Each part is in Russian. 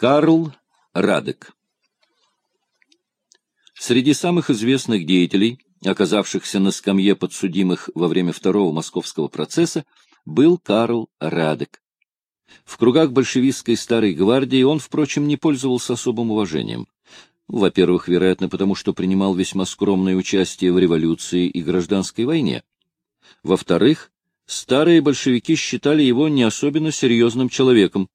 Карл Радек Среди самых известных деятелей, оказавшихся на скамье подсудимых во время второго московского процесса, был Карл Радек. В кругах большевистской старой гвардии он, впрочем, не пользовался особым уважением. Во-первых, вероятно, потому что принимал весьма скромное участие в революции и гражданской войне. Во-вторых, старые большевики считали его не особенно серьезным человеком,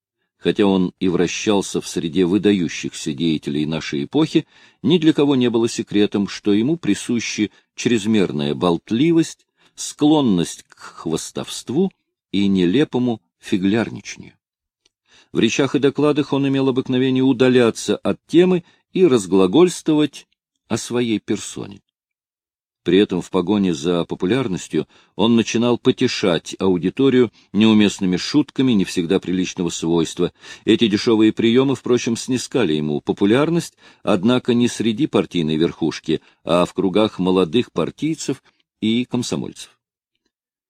хотя он и вращался в среде выдающихся деятелей нашей эпохи, ни для кого не было секретом, что ему присущи чрезмерная болтливость, склонность к хвостовству и нелепому фиглярничанию. В речах и докладах он имел обыкновение удаляться от темы и разглагольствовать о своей персоне. При этом в погоне за популярностью он начинал потешать аудиторию неуместными шутками не всегда приличного свойства. Эти дешевые приемы, впрочем, снискали ему популярность, однако не среди партийной верхушки, а в кругах молодых партийцев и комсомольцев.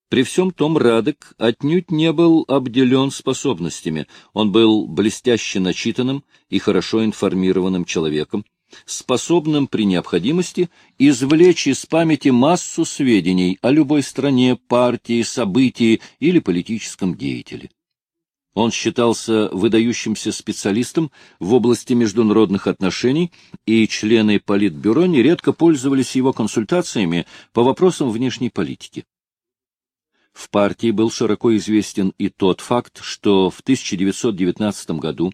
При всем том Радек отнюдь не был обделен способностями, он был блестяще начитанным и хорошо информированным человеком, способным при необходимости извлечь из памяти массу сведений о любой стране, партии, событии или политическом деятеле. Он считался выдающимся специалистом в области международных отношений, и члены Политбюро нередко пользовались его консультациями по вопросам внешней политики. В партии был широко известен и тот факт, что в 1919 году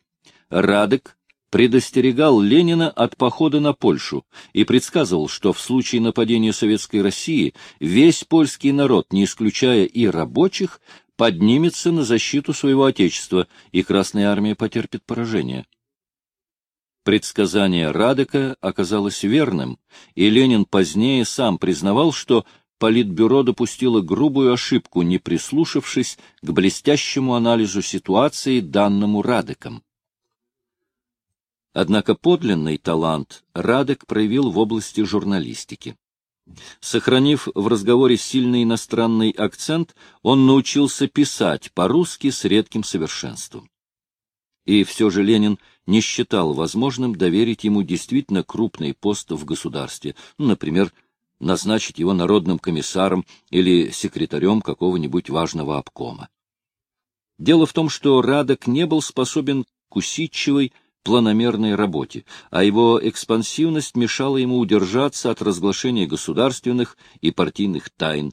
Радек предостерегал Ленина от похода на Польшу и предсказывал, что в случае нападения Советской России весь польский народ, не исключая и рабочих, поднимется на защиту своего Отечества, и Красная Армия потерпит поражение. Предсказание Радека оказалось верным, и Ленин позднее сам признавал, что Политбюро допустило грубую ошибку, не прислушавшись к блестящему анализу ситуации, данному Радеком. Однако подлинный талант Радек проявил в области журналистики. Сохранив в разговоре сильный иностранный акцент, он научился писать по-русски с редким совершенством. И все же Ленин не считал возможным доверить ему действительно крупный пост в государстве, ну, например, назначить его народным комиссаром или секретарем какого-нибудь важного обкома. Дело в том, что Радок не был способен к усидчивой, планомерной работе, а его экспансивность мешала ему удержаться от разглашения государственных и партийных тайн.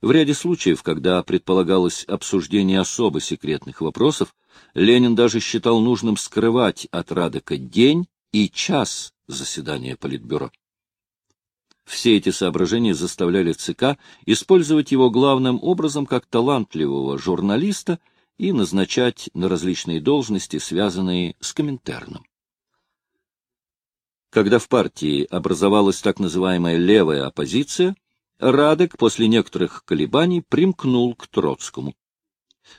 В ряде случаев, когда предполагалось обсуждение особо секретных вопросов, Ленин даже считал нужным скрывать от Радека день и час заседания Политбюро. Все эти соображения заставляли ЦК использовать его главным образом как талантливого журналиста – и назначать на различные должности, связанные с Коминтерном. Когда в партии образовалась так называемая левая оппозиция, Радек после некоторых колебаний примкнул к Троцкому.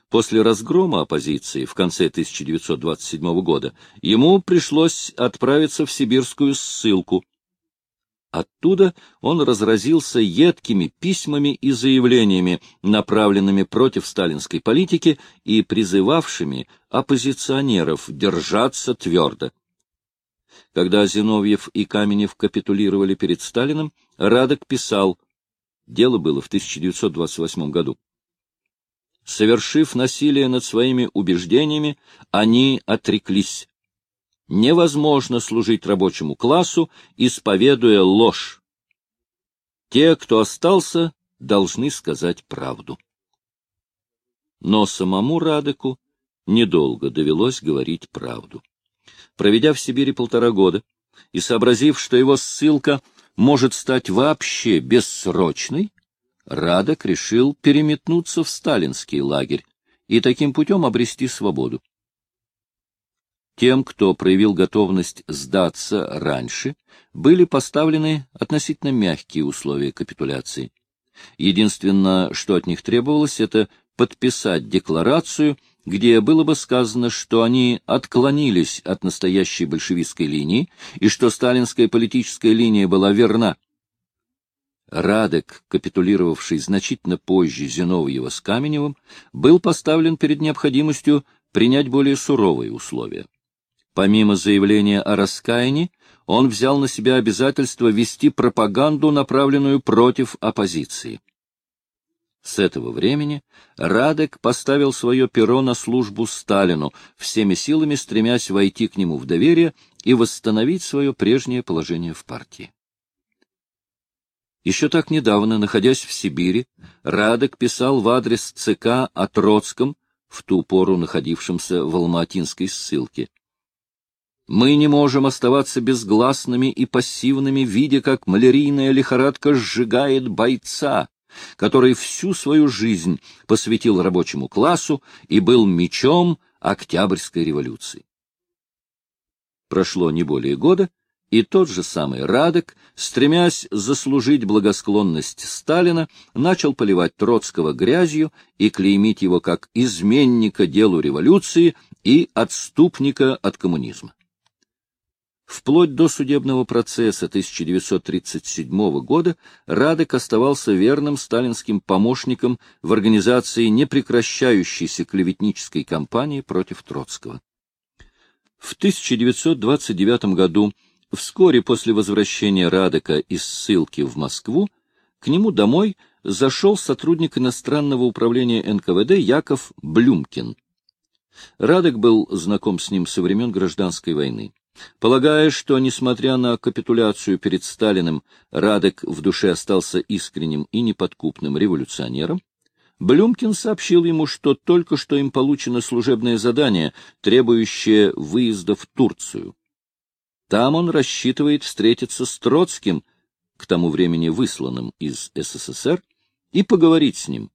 После разгрома оппозиции в конце 1927 года ему пришлось отправиться в сибирскую ссылку, Оттуда он разразился едкими письмами и заявлениями, направленными против сталинской политики и призывавшими оппозиционеров держаться твердо. Когда Зиновьев и Каменев капитулировали перед Сталиным, Радок писал, дело было в 1928 году, «Совершив насилие над своими убеждениями, они отреклись невозможно служить рабочему классу, исповедуя ложь. Те, кто остался, должны сказать правду. Но самому Радеку недолго довелось говорить правду. Проведя в Сибири полтора года и сообразив, что его ссылка может стать вообще бессрочной, Радек решил переметнуться в сталинский лагерь и таким путем обрести свободу. Тем, кто проявил готовность сдаться раньше, были поставлены относительно мягкие условия капитуляции. Единственное, что от них требовалось, это подписать декларацию, где было бы сказано, что они отклонились от настоящей большевистской линии и что сталинская политическая линия была верна. Радек, капитулировавший значительно позже Зиновьева с Каменевым, был поставлен перед необходимостью принять более суровые условия. Помимо заявления о раскаянии, он взял на себя обязательство вести пропаганду, направленную против оппозиции. С этого времени Радек поставил свое перо на службу Сталину, всеми силами стремясь войти к нему в доверие и восстановить свое прежнее положение в партии. Еще так недавно, находясь в Сибири, Радек писал в адрес ЦК о Троцком, в ту пору находившемся в Алматинской ссылке. Мы не можем оставаться безгласными и пассивными, видя, как малярийная лихорадка сжигает бойца, который всю свою жизнь посвятил рабочему классу и был мечом Октябрьской революции. Прошло не более года, и тот же самый Радек, стремясь заслужить благосклонность Сталина, начал поливать Троцкого грязью и клеймить его как изменника делу революции и отступника от коммунизма. Вплоть до судебного процесса 1937 года Радек оставался верным сталинским помощником в организации непрекращающейся клеветнической кампании против Троцкого. В 1929 году, вскоре после возвращения Радека из ссылки в Москву, к нему домой зашел сотрудник иностранного управления НКВД Яков Блюмкин. Радек был знаком с ним со времен гражданской войны. Полагая, что, несмотря на капитуляцию перед Сталиным, Радек в душе остался искренним и неподкупным революционером, Блюмкин сообщил ему, что только что им получено служебное задание, требующее выезда в Турцию. Там он рассчитывает встретиться с Троцким, к тому времени высланным из СССР, и поговорить с ним.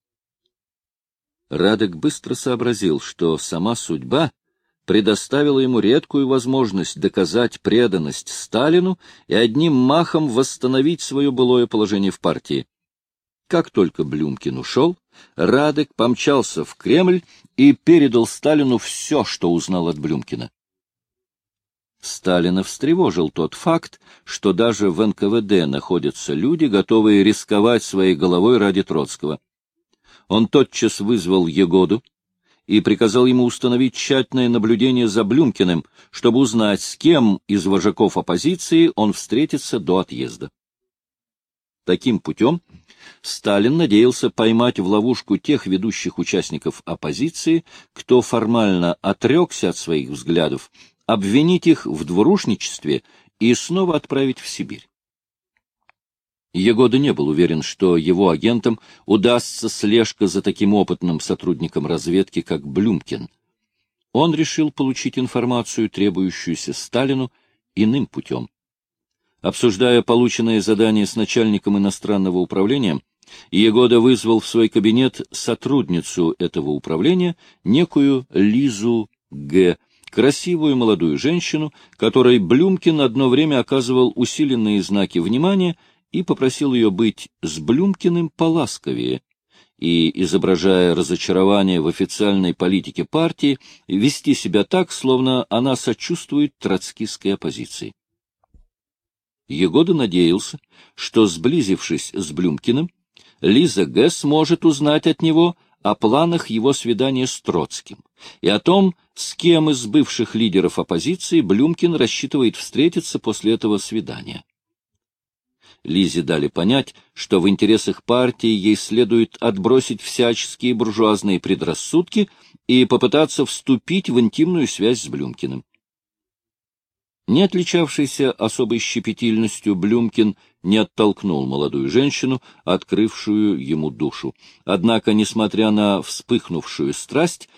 Радек быстро сообразил, что сама судьба предоставила ему редкую возможность доказать преданность Сталину и одним махом восстановить свое былое положение в партии. Как только Блюмкин ушел, Радек помчался в Кремль и передал Сталину все, что узнал от Блюмкина. Сталина встревожил тот факт, что даже в НКВД находятся люди, готовые рисковать своей головой ради Троцкого. Он тотчас вызвал Егоду, и приказал ему установить тщательное наблюдение за Блюмкиным, чтобы узнать, с кем из вожаков оппозиции он встретится до отъезда. Таким путем Сталин надеялся поймать в ловушку тех ведущих участников оппозиции, кто формально отрекся от своих взглядов, обвинить их в двурушничестве и снова отправить в Сибирь. Егода не был уверен, что его агентам удастся слежка за таким опытным сотрудником разведки, как Блюмкин. Он решил получить информацию, требующуюся Сталину, иным путем. Обсуждая полученное задание с начальником иностранного управления, Егода вызвал в свой кабинет сотрудницу этого управления, некую Лизу Г., красивую молодую женщину, которой Блюмкин одно время оказывал усиленные знаки внимания и попросил ее быть с Блюмкиным поласковее и, изображая разочарование в официальной политике партии, вести себя так, словно она сочувствует троцкистской оппозиции. Егода надеялся, что, сблизившись с Блюмкиным, Лиза Г. сможет узнать от него о планах его свидания с Троцким и о том, с кем из бывших лидеров оппозиции Блюмкин рассчитывает встретиться после этого свидания. Лизе дали понять, что в интересах партии ей следует отбросить всяческие буржуазные предрассудки и попытаться вступить в интимную связь с Блюмкиным. Не отличавшийся особой щепетильностью, Блюмкин не оттолкнул молодую женщину, открывшую ему душу. Однако, несмотря на вспыхнувшую страсть,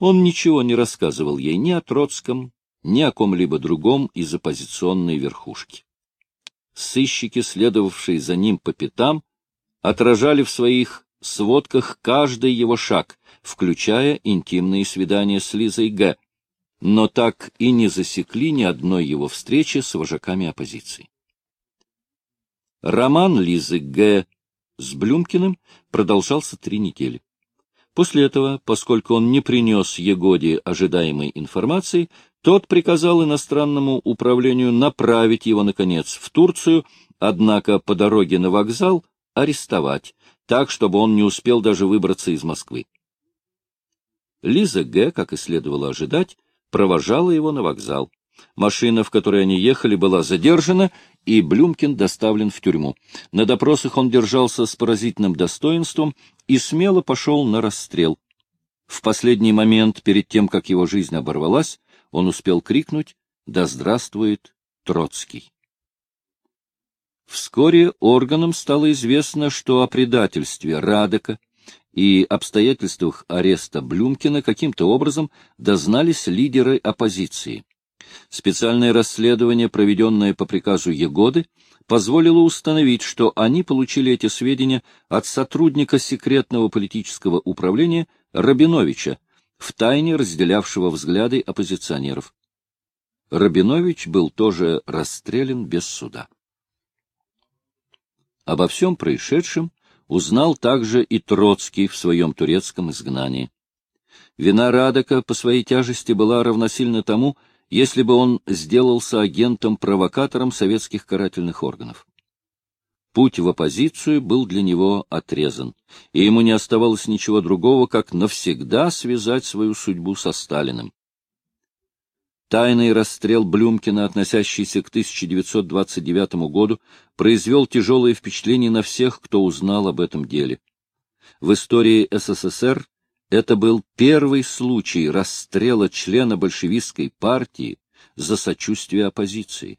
он ничего не рассказывал ей ни о Троцком, ни о ком-либо другом из оппозиционной верхушки сыщики, следовавшие за ним по пятам, отражали в своих сводках каждый его шаг, включая интимные свидания с Лизой Г., но так и не засекли ни одной его встречи с вожаками оппозиции. Роман Лизы Г. с Блюмкиным продолжался три недели. После этого, поскольку он не принес Егоде ожидаемой информации, тот приказал иностранному управлению направить его, наконец, в Турцию, однако по дороге на вокзал арестовать, так, чтобы он не успел даже выбраться из Москвы. Лиза Г., как и следовало ожидать, провожала его на вокзал. Машина, в которой они ехали, была задержана, и Блюмкин доставлен в тюрьму. На допросах он держался с поразительным достоинством и смело пошел на расстрел. В последний момент, перед тем, как его жизнь оборвалась, он успел крикнуть «Да здравствует Троцкий!». Вскоре органам стало известно, что о предательстве Радека и обстоятельствах ареста Блюмкина каким-то образом дознались лидеры оппозиции. Специальное расследование, проведенное по приказу Егоды, позволило установить, что они получили эти сведения от сотрудника секретного политического управления Рабиновича, втайне разделявшего взгляды оппозиционеров. Рабинович был тоже расстрелян без суда. Обо всем происшедшем узнал также и Троцкий в своем турецком изгнании. Вина Радека по своей тяжести была равносильна тому, если бы он сделался агентом-провокатором советских карательных органов. Путь в оппозицию был для него отрезан, и ему не оставалось ничего другого, как навсегда связать свою судьбу со Сталиным. Тайный расстрел Блюмкина, относящийся к 1929 году, произвел тяжелое впечатление на всех, кто узнал об этом деле. В истории СССР это был первый случай расстрела члена большевистской партии за сочувствие оппозиции.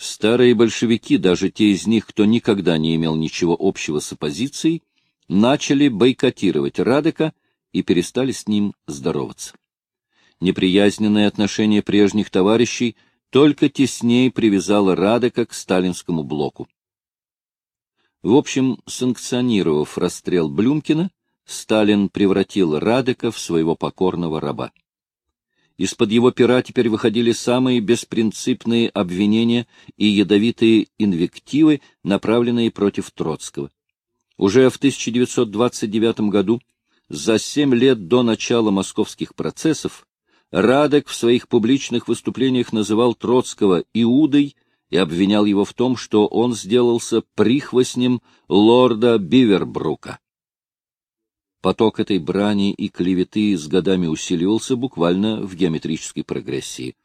Старые большевики, даже те из них, кто никогда не имел ничего общего с оппозицией, начали бойкотировать Радека и перестали с ним здороваться. Неприязненное отношение прежних товарищей только теснее привязало Радека к сталинскому блоку. В общем, санкционировав расстрел Блюмкина, Сталин превратил Радека в своего покорного раба. Из-под его пера теперь выходили самые беспринципные обвинения и ядовитые инвективы, направленные против Троцкого. Уже в 1929 году, за семь лет до начала московских процессов, Радек в своих публичных выступлениях называл Троцкого Иудой и обвинял его в том, что он сделался прихвостнем лорда Бивербрука. Поток этой брани и клеветы с годами усиливался буквально в геометрической прогрессии.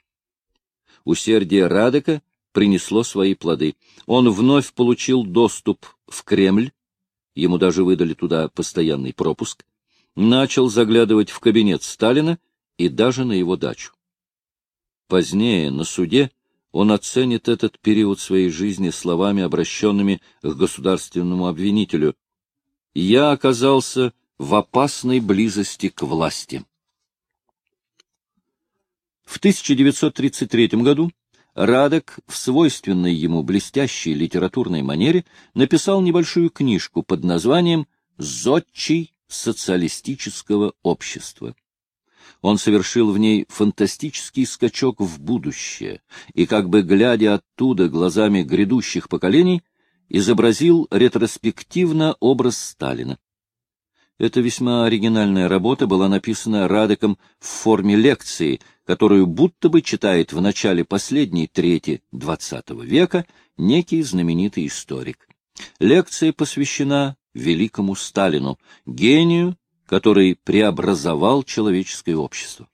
Усердие Радека принесло свои плоды. Он вновь получил доступ в Кремль, ему даже выдали туда постоянный пропуск, начал заглядывать в кабинет Сталина и даже на его дачу. Позднее, на суде, он оценит этот период своей жизни словами, обращенными к государственному обвинителю. «Я оказался в опасной близости к власти». В 1933 году Радек в свойственной ему блестящей литературной манере написал небольшую книжку под названием «Зодчий социалистического общества». Он совершил в ней фантастический скачок в будущее и, как бы глядя оттуда глазами грядущих поколений, изобразил ретроспективно образ Сталина. Эта весьма оригинальная работа была написана Радеком в форме лекции, которую будто бы читает в начале последней трети XX века некий знаменитый историк. Лекция посвящена великому Сталину, гению который преобразовал человеческое общество.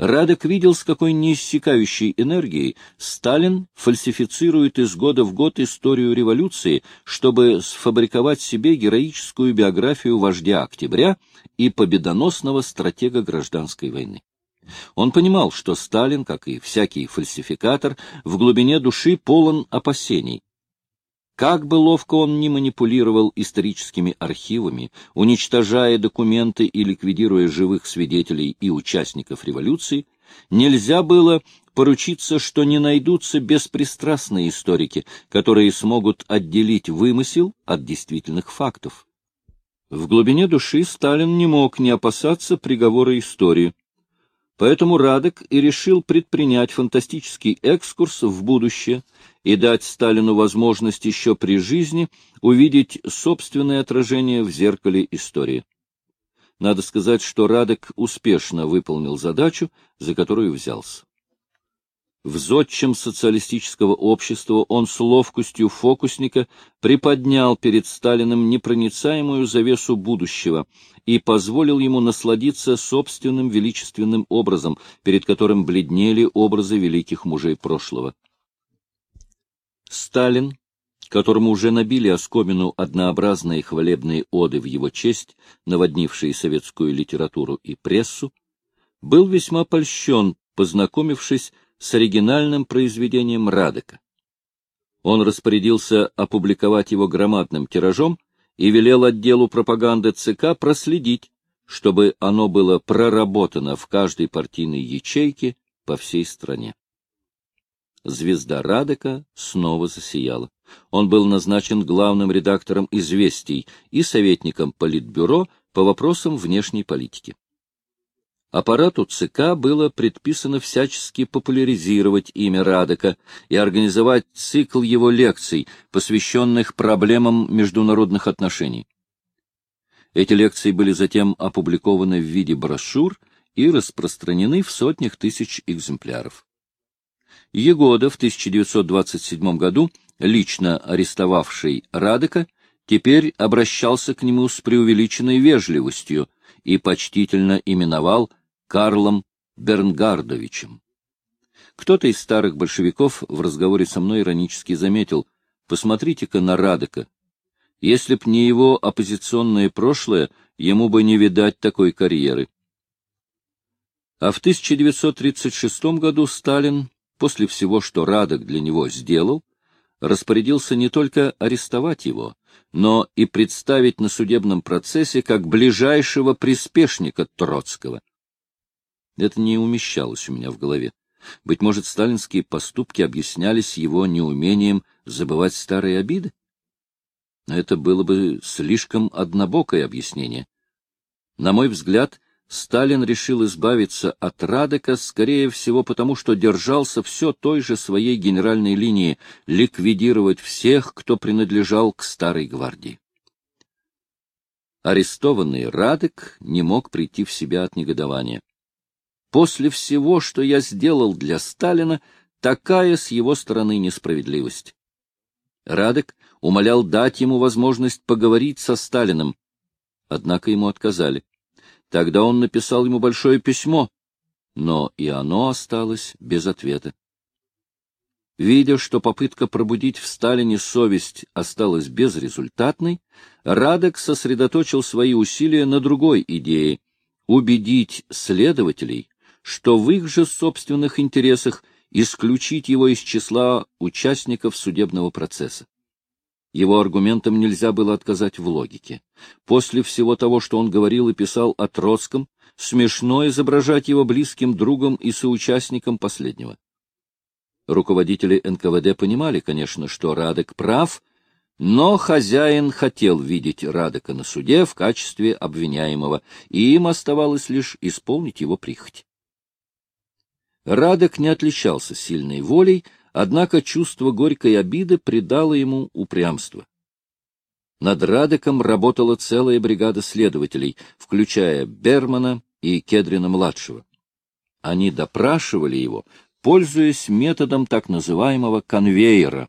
Радек видел, с какой неиссякающей энергией Сталин фальсифицирует из года в год историю революции, чтобы сфабриковать себе героическую биографию вождя октября и победоносного стратега гражданской войны. Он понимал, что Сталин, как и всякий фальсификатор, в глубине души полон опасений, как бы ловко он ни манипулировал историческими архивами, уничтожая документы и ликвидируя живых свидетелей и участников революции, нельзя было поручиться, что не найдутся беспристрастные историки, которые смогут отделить вымысел от действительных фактов. В глубине души Сталин не мог не опасаться приговора истории. Поэтому Радек и решил предпринять фантастический экскурс в будущее и дать Сталину возможность еще при жизни увидеть собственное отражение в зеркале истории. Надо сказать, что Радек успешно выполнил задачу, за которую взялся. В зодчем социалистического общества он с ловкостью фокусника приподнял перед Сталиным непроницаемую завесу будущего и позволил ему насладиться собственным величественным образом, перед которым бледнели образы великих мужей прошлого. Сталин, которому уже набили оскомину однообразные хвалебные оды в его честь, наводнившие советскую литературу и прессу, был весьма польщен, познакомившись с оригинальным произведением Радека. Он распорядился опубликовать его громадным тиражом и велел отделу пропаганды ЦК проследить, чтобы оно было проработано в каждой партийной ячейке по всей стране. Звезда Радека снова засияла. Он был назначен главным редактором «Известий» и советником Политбюро по вопросам внешней политики. Аппарату ЦК было предписано всячески популяризировать имя Радека и организовать цикл его лекций, посвященных проблемам международных отношений. Эти лекции были затем опубликованы в виде брошюр и распространены в сотнях тысяч экземпляров. Егода в 1927 году, лично арестовавший Радека, теперь обращался к нему с преувеличенной вежливостью и почтительно именовал Карлом Бернгардовичем. Кто-то из старых большевиков в разговоре со мной иронически заметил, посмотрите-ка на Радека. Если б не его оппозиционное прошлое, ему бы не видать такой карьеры. А в 1936 году Сталин, после всего, что Радек для него сделал, распорядился не только арестовать его, но и представить на судебном процессе как ближайшего приспешника Троцкого. Это не умещалось у меня в голове. Быть может, сталинские поступки объяснялись его неумением забывать старые обиды? Но это было бы слишком однобокое объяснение. На мой взгляд, Сталин решил избавиться от Радека, скорее всего, потому что держался все той же своей генеральной линии — ликвидировать всех, кто принадлежал к Старой гвардии. Арестованный Радек не мог прийти в себя от негодования. После всего, что я сделал для Сталина, такая с его стороны несправедливость. Радек умолял дать ему возможность поговорить со Сталиным. Однако ему отказали. Тогда он написал ему большое письмо, но и оно осталось без ответа. Видя, что попытка пробудить в Сталине совесть осталась безрезультатной, Радек сосредоточил свои усилия на другой идее — убедить следователей, что в их же собственных интересах исключить его из числа участников судебного процесса. Его аргументам нельзя было отказать в логике. После всего того, что он говорил и писал о Троцком, смешно изображать его близким другом и соучастником последнего. Руководители НКВД понимали, конечно, что Радек прав, но хозяин хотел видеть Радека на суде в качестве обвиняемого, и им оставалось лишь исполнить его прихоть. Радек не отличался сильной волей, однако чувство горькой обиды придало ему упрямство. Над Радеком работала целая бригада следователей, включая Бермана и Кедрина-младшего. Они допрашивали его, пользуясь методом так называемого конвейера,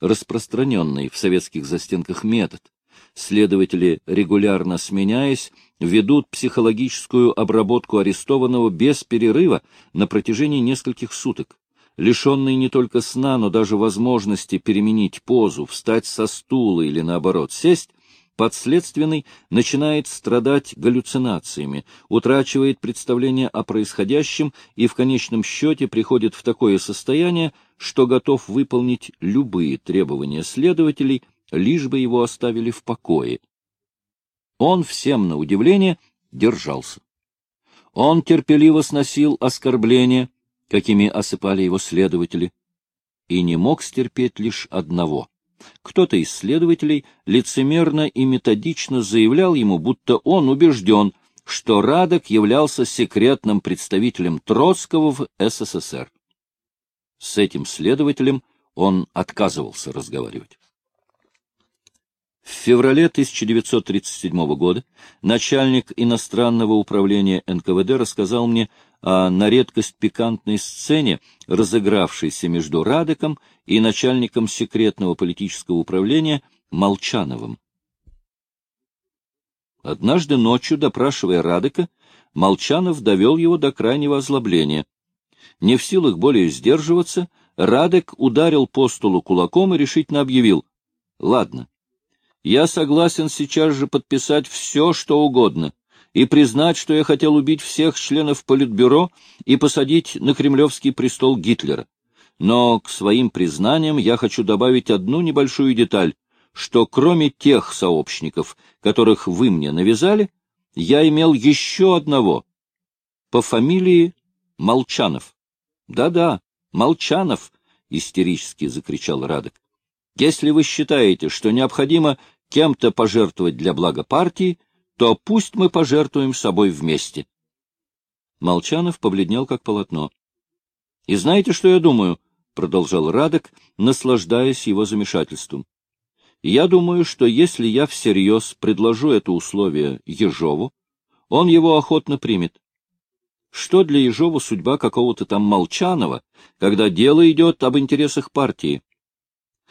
распространенный в советских застенках метод. Следователи, регулярно сменяясь, ведут психологическую обработку арестованного без перерыва на протяжении нескольких суток. Лишенный не только сна, но даже возможности переменить позу, встать со стула или, наоборот, сесть, подследственный начинает страдать галлюцинациями, утрачивает представление о происходящем и в конечном счете приходит в такое состояние, что готов выполнить любые требования следователей, лишь бы его оставили в покое. Он всем на удивление держался. Он терпеливо сносил оскорбления, какими осыпали его следователи, и не мог стерпеть лишь одного. Кто-то из следователей лицемерно и методично заявлял ему, будто он убежден, что Радок являлся секретным представителем Троцкого в СССР. С этим следователем он отказывался разговаривать. В феврале 1937 года начальник иностранного управления НКВД рассказал мне о на редкость пикантной сцене, разыгравшейся между Радеком и начальником секретного политического управления Молчановым. Однажды ночью, допрашивая Радека, Молчанов довел его до крайнего озлобления. Не в силах более сдерживаться, Радек ударил по столу кулаком и решительно объявил. — Ладно, я согласен сейчас же подписать все, что угодно, и признать, что я хотел убить всех членов Политбюро и посадить на кремлевский престол Гитлера. Но к своим признаниям я хочу добавить одну небольшую деталь, что кроме тех сообщников, которых вы мне навязали, я имел еще одного по фамилии Молчанов. Да-да, Молчанов, — истерически закричал Радок. Если вы считаете, что необходимо кем-то пожертвовать для блага партии, то пусть мы пожертвуем собой вместе. Молчанов побледнел, как полотно. — И знаете, что я думаю? — продолжал Радок, наслаждаясь его замешательством. — Я думаю, что если я всерьез предложу это условие Ежову, он его охотно примет. Что для Ежова судьба какого-то там Молчанова, когда дело идет об интересах партии?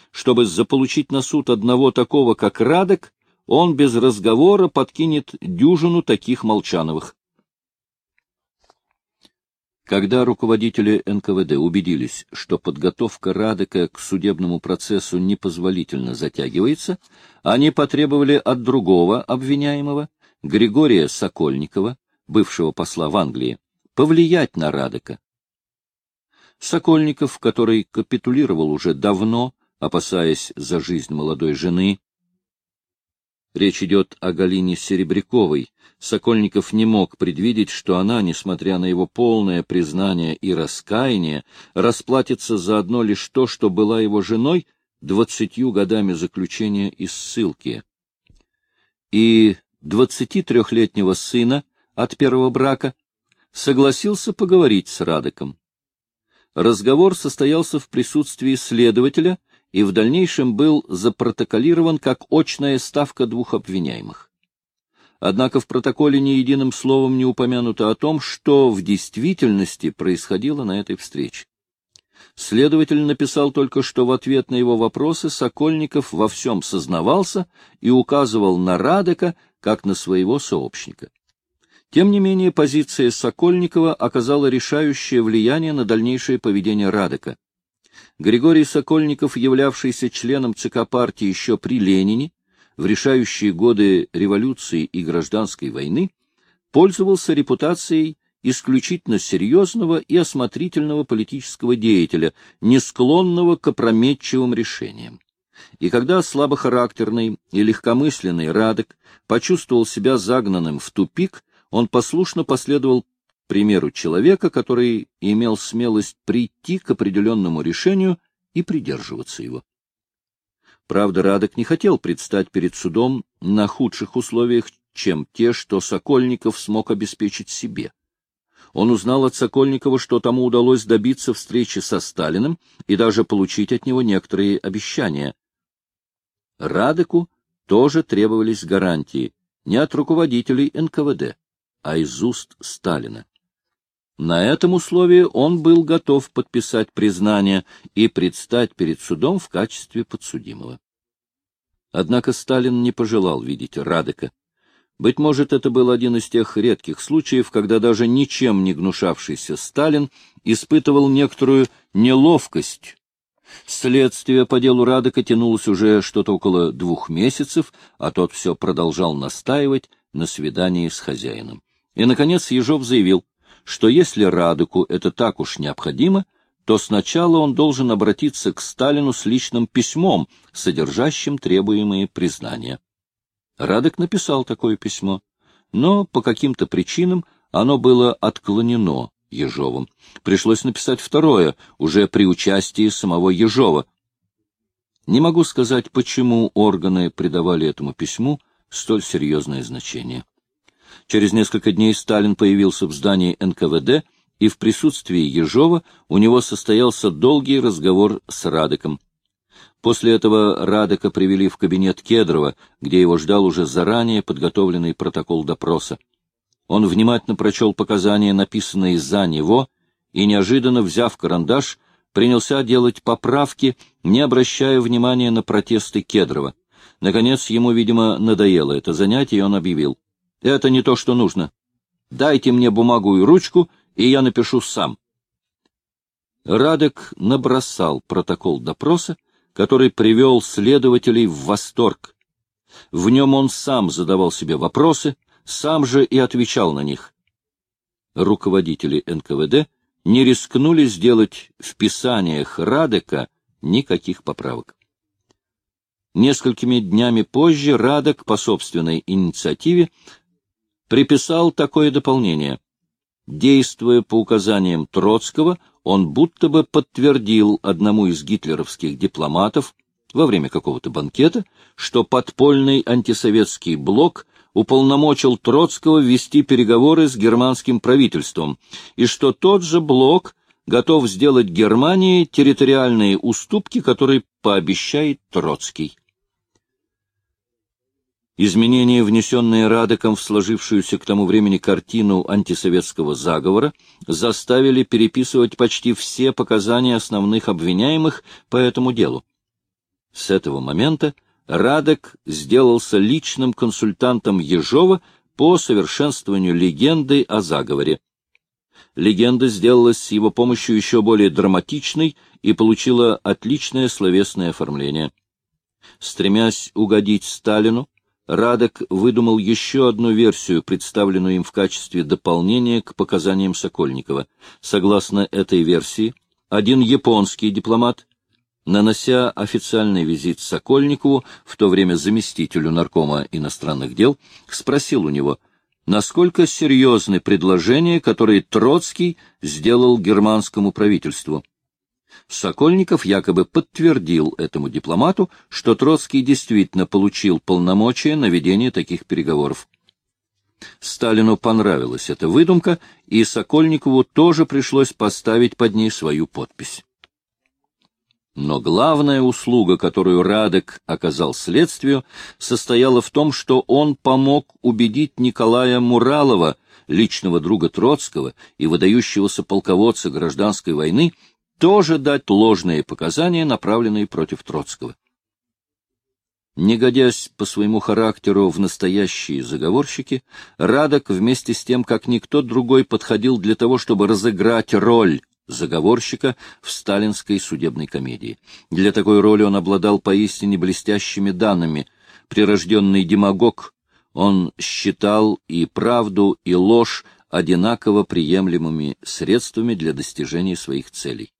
Чтобы заполучить на суд одного такого, как Радок, он без разговора подкинет дюжину таких Молчановых. Когда руководители НКВД убедились, что подготовка Радека к судебному процессу непозволительно затягивается, они потребовали от другого обвиняемого, Григория Сокольникова, бывшего посла в Англии, повлиять на Радека. Сокольников, который капитулировал уже давно, опасаясь за жизнь молодой жены, Речь идет о Галине Серебряковой. Сокольников не мог предвидеть, что она, несмотря на его полное признание и раскаяние, расплатится за одно лишь то, что была его женой двадцатью годами заключения и ссылки. И двадцати трехлетнего сына от первого брака согласился поговорить с Радыком. Разговор состоялся в присутствии следователя и в дальнейшем был запротоколирован как очная ставка двух обвиняемых. Однако в протоколе ни единым словом не упомянуто о том, что в действительности происходило на этой встрече. Следователь написал только, что в ответ на его вопросы Сокольников во всем сознавался и указывал на Радека как на своего сообщника. Тем не менее, позиция Сокольникова оказала решающее влияние на дальнейшее поведение Радека. Григорий Сокольников, являвшийся членом ЦК партии еще при Ленине, в решающие годы революции и гражданской войны, пользовался репутацией исключительно серьезного и осмотрительного политического деятеля, не склонного к опрометчивым решениям. И когда слабохарактерный и легкомысленный Радек почувствовал себя загнанным в тупик, он послушно последовал примеру человека, который имел смелость прийти к определенному решению и придерживаться его. Правда, Радок не хотел предстать перед судом на худших условиях, чем те, что Сокольников смог обеспечить себе. Он узнал от Сокольникова, что тому удалось добиться встречи со Сталиным и даже получить от него некоторые обещания. Радеку тоже требовались гарантии не от руководителей НКВД, а из уст Сталина. На этом условии он был готов подписать признание и предстать перед судом в качестве подсудимого. Однако Сталин не пожелал видеть Радека. Быть может, это был один из тех редких случаев, когда даже ничем не гнушавшийся Сталин испытывал некоторую неловкость. Следствие по делу Радека тянулось уже что-то около двух месяцев, а тот все продолжал настаивать на свидании с хозяином. И, наконец, Ежов заявил, что если Радыку это так уж необходимо, то сначала он должен обратиться к Сталину с личным письмом, содержащим требуемые признания. Радок написал такое письмо, но по каким-то причинам оно было отклонено Ежовым. Пришлось написать второе, уже при участии самого Ежова. Не могу сказать, почему органы придавали этому письму столь серьезное значение. Через несколько дней Сталин появился в здании НКВД, и в присутствии Ежова у него состоялся долгий разговор с Радыком. После этого Радыка привели в кабинет Кедрова, где его ждал уже заранее подготовленный протокол допроса. Он внимательно прочел показания, написанные за него, и, неожиданно взяв карандаш, принялся делать поправки, не обращая внимания на протесты Кедрова. Наконец, ему, видимо, надоело это занятие, и он объявил. — Это не то, что нужно. Дайте мне бумагу и ручку, и я напишу сам. Радек набросал протокол допроса, который привел следователей в восторг. В нем он сам задавал себе вопросы, сам же и отвечал на них. Руководители НКВД не рискнули сделать в писаниях Радека никаких поправок. Несколькими днями позже Радек по собственной инициативе приписал такое дополнение. Действуя по указаниям Троцкого, он будто бы подтвердил одному из гитлеровских дипломатов во время какого-то банкета, что подпольный антисоветский блок уполномочил Троцкого вести переговоры с германским правительством, и что тот же блок готов сделать Германии территориальные уступки, которые пообещает Троцкий. Изменения, внесенные Радеком в сложившуюся к тому времени картину антисоветского заговора, заставили переписывать почти все показания основных обвиняемых по этому делу. С этого момента Радек сделался личным консультантом Ежова по совершенствованию легенды о заговоре. Легенда сделалась с его помощью еще более драматичной и получила отличное словесное оформление. Стремясь угодить Сталину, Радек выдумал еще одну версию, представленную им в качестве дополнения к показаниям Сокольникова. Согласно этой версии, один японский дипломат, нанося официальный визит Сокольникову, в то время заместителю наркома иностранных дел, спросил у него, насколько серьезны предложения, которые Троцкий сделал германскому правительству. Сокольников якобы подтвердил этому дипломату, что Троцкий действительно получил полномочия на ведение таких переговоров. Сталину понравилась эта выдумка, и Сокольникову тоже пришлось поставить под ней свою подпись. Но главная услуга, которую Радек оказал следствию, состояла в том, что он помог убедить Николая Муралова, личного друга Троцкого и выдающегося полководца гражданской войны, тоже дать ложные показания, направленные против Троцкого. Не годясь по своему характеру в настоящие заговорщики, Радок вместе с тем, как никто другой, подходил для того, чтобы разыграть роль заговорщика в сталинской судебной комедии. Для такой роли он обладал поистине блестящими данными. Прирожденный демагог, он считал и правду, и ложь одинаково приемлемыми средствами для достижения своих целей.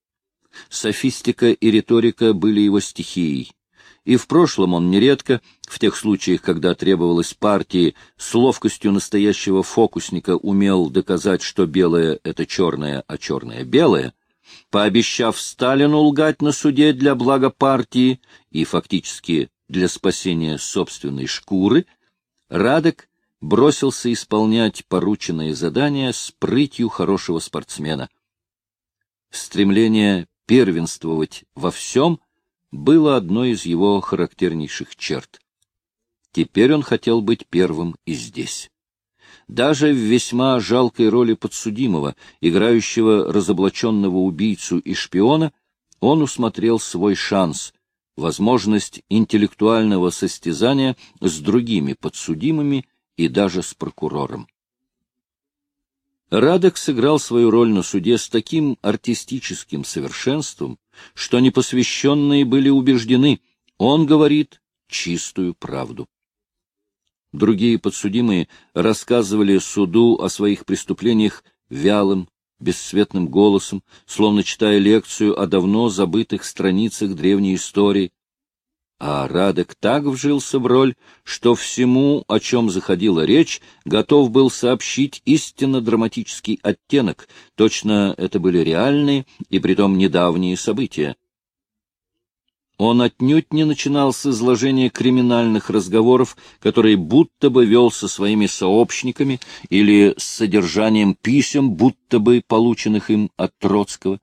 Софистика и риторика были его стихией. И в прошлом он нередко, в тех случаях, когда требовалось партии, с ловкостью настоящего фокусника умел доказать, что белое — это черное, а черное — белое, пообещав Сталину лгать на суде для блага партии и фактически для спасения собственной шкуры, Радек бросился исполнять порученные задания с прытью хорошего спортсмена. Стремление первенствовать во всем было одной из его характернейших черт. Теперь он хотел быть первым и здесь. Даже в весьма жалкой роли подсудимого, играющего разоблаченного убийцу и шпиона, он усмотрел свой шанс, возможность интеллектуального состязания с другими подсудимыми и даже с прокурором. Радек сыграл свою роль на суде с таким артистическим совершенством, что непосвященные были убеждены, он говорит чистую правду. Другие подсудимые рассказывали суду о своих преступлениях вялым, бесцветным голосом, словно читая лекцию о давно забытых страницах древней истории, а Радек так вжился в роль, что всему, о чем заходила речь, готов был сообщить истинно драматический оттенок, точно это были реальные и притом недавние события. Он отнюдь не начинал с изложения криминальных разговоров, которые будто бы вел со своими сообщниками или с содержанием писем, будто бы полученных им от Троцкого.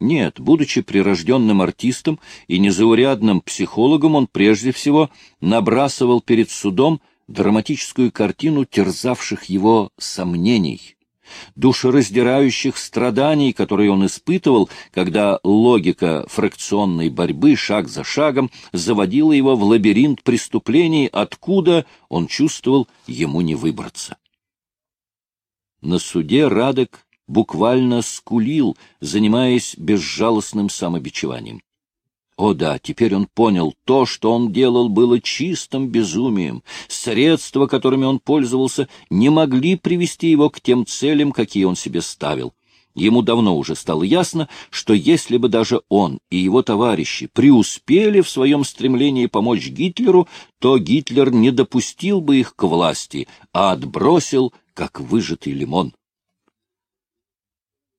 Нет, будучи прирожденным артистом и незаурядным психологом, он прежде всего набрасывал перед судом драматическую картину терзавших его сомнений, душераздирающих страданий, которые он испытывал, когда логика фракционной борьбы шаг за шагом заводила его в лабиринт преступлений, откуда, он чувствовал, ему не выбраться. На суде Радек буквально скулил, занимаясь безжалостным самобичеванием. О да, теперь он понял, то, что он делал, было чистым безумием. Средства, которыми он пользовался, не могли привести его к тем целям, какие он себе ставил. Ему давно уже стало ясно, что если бы даже он и его товарищи преуспели в своем стремлении помочь Гитлеру, то Гитлер не допустил бы их к власти, а отбросил, как выжатый лимон.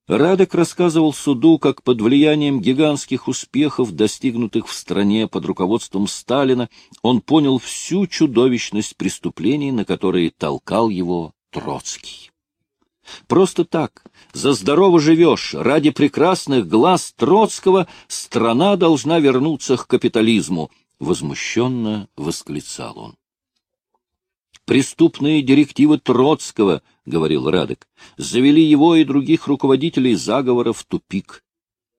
Радек рассказывал суду, как под влиянием гигантских успехов, достигнутых в стране под руководством Сталина, он понял всю чудовищность преступлений, на которые толкал его Троцкий. Просто так, за здорово живешь, ради прекрасных глаз Троцкого страна должна вернуться к капитализму, — возмущенно восклицал он. Преступные директивы Троцкого, — говорил Радек, — завели его и других руководителей заговора в тупик.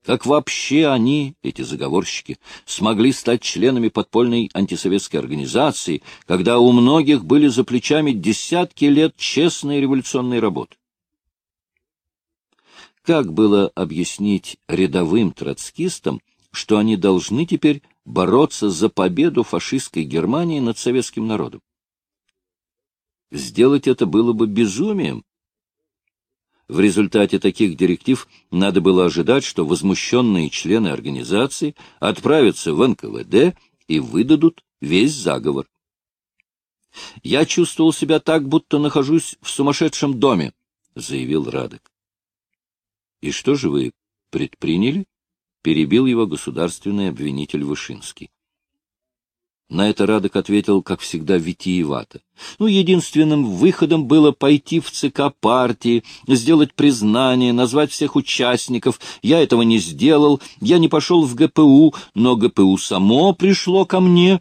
Как вообще они, эти заговорщики, смогли стать членами подпольной антисоветской организации, когда у многих были за плечами десятки лет честной революционной работы? Как было объяснить рядовым троцкистам, что они должны теперь бороться за победу фашистской Германии над советским народом? Сделать это было бы безумием. В результате таких директив надо было ожидать, что возмущенные члены организации отправятся в НКВД и выдадут весь заговор. «Я чувствовал себя так, будто нахожусь в сумасшедшем доме», — заявил Радек. «И что же вы предприняли?» — перебил его государственный обвинитель Вышинский. На это Радок ответил, как всегда, витиевато. Ну, единственным выходом было пойти в ЦК партии, сделать признание, назвать всех участников. Я этого не сделал, я не пошел в ГПУ, но ГПУ само пришло ко мне.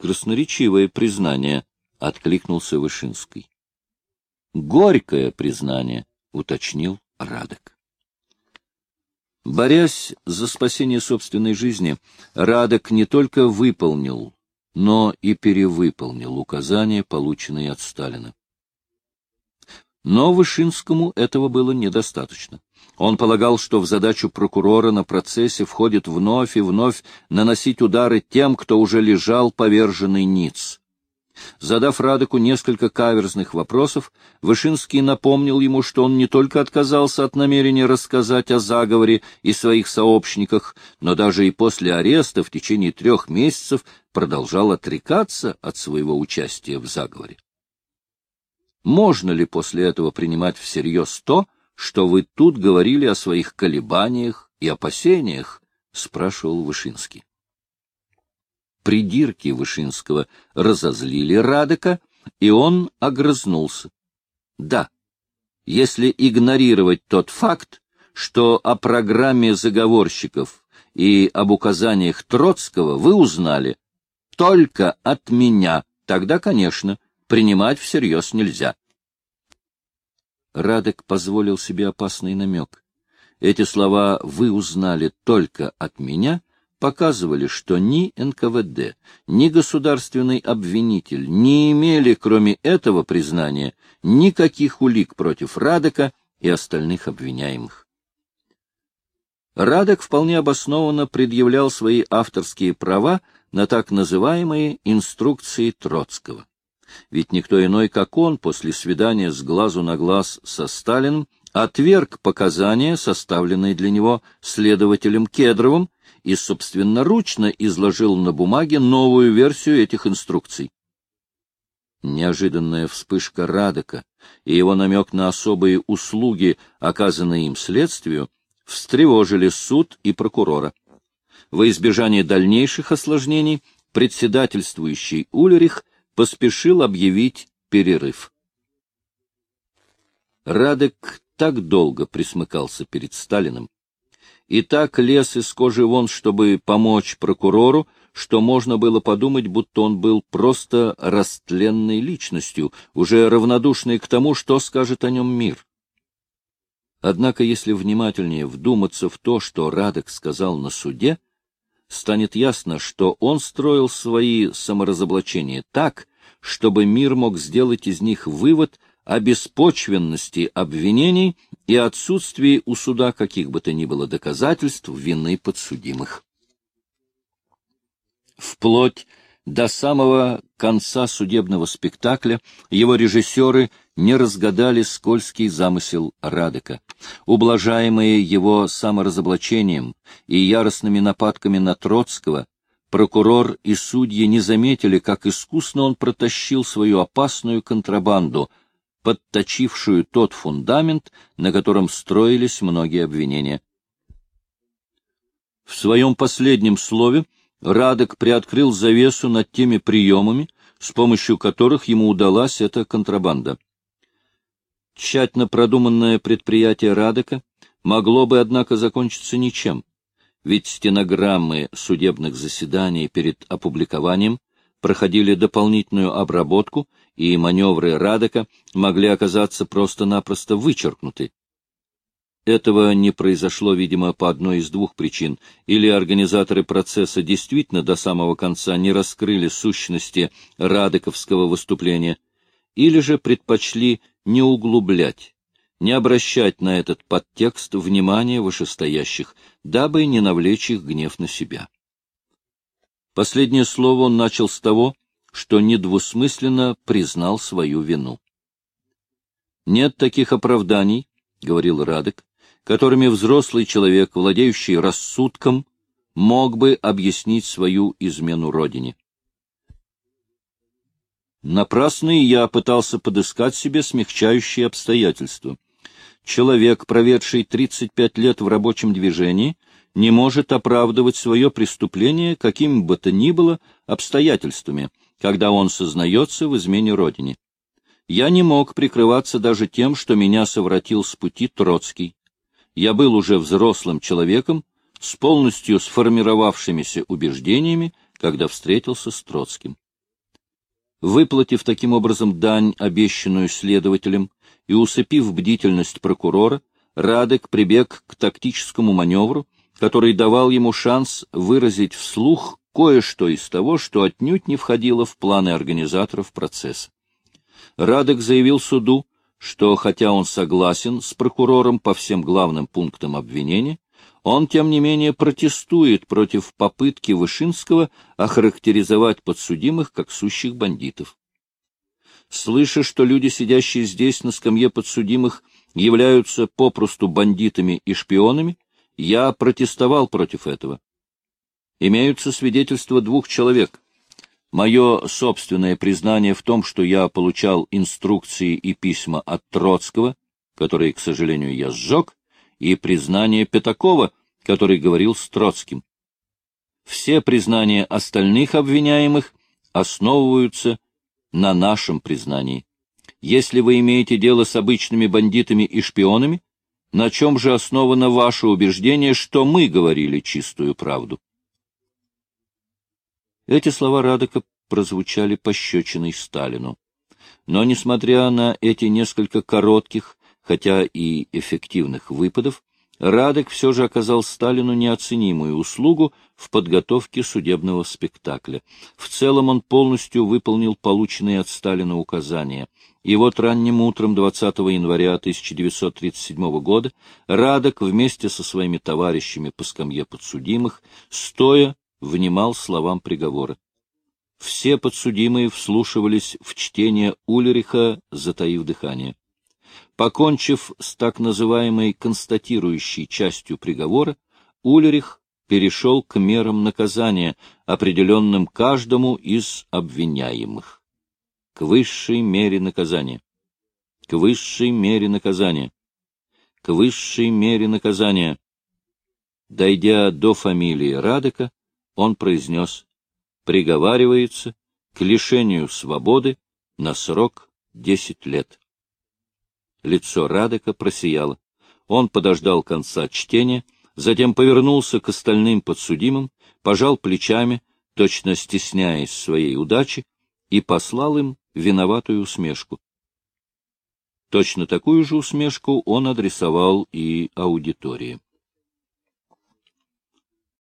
Красноречивое признание, — откликнулся Вышинский. Горькое признание, — уточнил Радок. Борясь за спасение собственной жизни, Радок не только выполнил, но и перевыполнил указания, полученные от Сталина. Но Вышинскому этого было недостаточно. Он полагал, что в задачу прокурора на процессе входит вновь и вновь наносить удары тем, кто уже лежал поверженный ниц. Задав Радоку несколько каверзных вопросов, Вышинский напомнил ему, что он не только отказался от намерения рассказать о заговоре и своих сообщниках, но даже и после ареста в течение трех месяцев продолжал отрекаться от своего участия в заговоре. Можно ли после этого принимать всерьез то, что вы тут говорили о своих колебаниях и опасениях? — спрашивал Вышинский придирки Вышинского разозлили Радека, и он огрызнулся. Да, если игнорировать тот факт, что о программе заговорщиков и об указаниях Троцкого вы узнали только от меня, тогда, конечно, принимать всерьез нельзя. Радек позволил себе опасный намек. Эти слова «вы узнали только от меня» показывали, что ни НКВД, ни государственный обвинитель не имели, кроме этого признания, никаких улик против Радека и остальных обвиняемых. Радек вполне обоснованно предъявлял свои авторские права на так называемые инструкции Троцкого. Ведь никто иной, как он, после свидания с глазу на глаз со Сталиным, отверг показания, составленные для него следователем Кедровым, и собственноручно изложил на бумаге новую версию этих инструкций. Неожиданная вспышка Радека и его намек на особые услуги, оказанные им следствию, встревожили суд и прокурора. Во избежание дальнейших осложнений председательствующий Ульрих поспешил объявить перерыв. Радек так долго присмыкался перед Сталиным, и так лез из кожи вон, чтобы помочь прокурору, что можно было подумать, будто он был просто растленной личностью, уже равнодушной к тому, что скажет о нем мир. Однако, если внимательнее вдуматься в то, что Радек сказал на суде, станет ясно, что он строил свои саморазоблачения так, чтобы мир мог сделать из них вывод о беспочвенности обвинений и отсутствии у суда каких бы то ни было доказательств вины подсудимых. Вплоть до самого конца судебного спектакля его режиссеры не разгадали скользкий замысел Радека. Ублажаемые его саморазоблачением и яростными нападками на Троцкого, прокурор и судьи не заметили, как искусно он протащил свою опасную контрабанду, подточившую тот фундамент, на котором строились многие обвинения. В своем последнем слове Радок приоткрыл завесу над теми приемами, с помощью которых ему удалась эта контрабанда. Тщательно продуманное предприятие Радека могло бы, однако, закончиться ничем, ведь стенограммы судебных заседаний перед опубликованием проходили дополнительную обработку, и маневры Радека могли оказаться просто-напросто вычеркнуты. Этого не произошло, видимо, по одной из двух причин. Или организаторы процесса действительно до самого конца не раскрыли сущности радыковского выступления, или же предпочли не углублять, не обращать на этот подтекст внимания вышестоящих, дабы не навлечь их гнев на себя. Последнее слово он начал с того, что недвусмысленно признал свою вину. «Нет таких оправданий», — говорил Радек, которыми взрослый человек, владеющий рассудком, мог бы объяснить свою измену родине. Напрасно я пытался подыскать себе смягчающие обстоятельства. Человек, проведший 35 лет в рабочем движении, не может оправдывать свое преступление каким бы то ни было обстоятельствами, когда он сознается в измене Родине. Я не мог прикрываться даже тем, что меня совратил с пути Троцкий я был уже взрослым человеком, с полностью сформировавшимися убеждениями, когда встретился с Троцким. Выплатив таким образом дань, обещанную следователем, и усыпив бдительность прокурора, Радек прибег к тактическому маневру, который давал ему шанс выразить вслух кое-что из того, что отнюдь не входило в планы организаторов процесса. Радек заявил суду, что, хотя он согласен с прокурором по всем главным пунктам обвинения, он, тем не менее, протестует против попытки Вышинского охарактеризовать подсудимых как сущих бандитов. Слыша, что люди, сидящие здесь на скамье подсудимых, являются попросту бандитами и шпионами, я протестовал против этого. Имеются свидетельства двух человек, Мое собственное признание в том, что я получал инструкции и письма от Троцкого, которые, к сожалению, я сжег, и признание Пятакова, который говорил с Троцким. Все признания остальных обвиняемых основываются на нашем признании. Если вы имеете дело с обычными бандитами и шпионами, на чем же основано ваше убеждение, что мы говорили чистую правду? Эти слова Радека прозвучали пощечиной Сталину. Но, несмотря на эти несколько коротких, хотя и эффективных выпадов, Радек все же оказал Сталину неоценимую услугу в подготовке судебного спектакля. В целом он полностью выполнил полученные от Сталина указания. И вот ранним утром 20 января 1937 года Радек вместе со своими товарищами по скамье подсудимых, стоя, внимал словам приговора. Все подсудимые вслушивались в чтение Ульриха, затаив дыхание. Покончив с так называемой констатирующей частью приговора, Ульрих перешел к мерам наказания, определенным каждому из обвиняемых. К высшей мере наказания. К высшей мере наказания. К высшей мере наказания. Дойдя до фамилии Радека, он произнес приговаривается к лишению свободы на срок десять лет. Лицо Радека просияло. Он подождал конца чтения, затем повернулся к остальным подсудимым, пожал плечами, точно стесняясь своей удачи, и послал им виноватую усмешку. Точно такую же усмешку он адресовал и аудитории.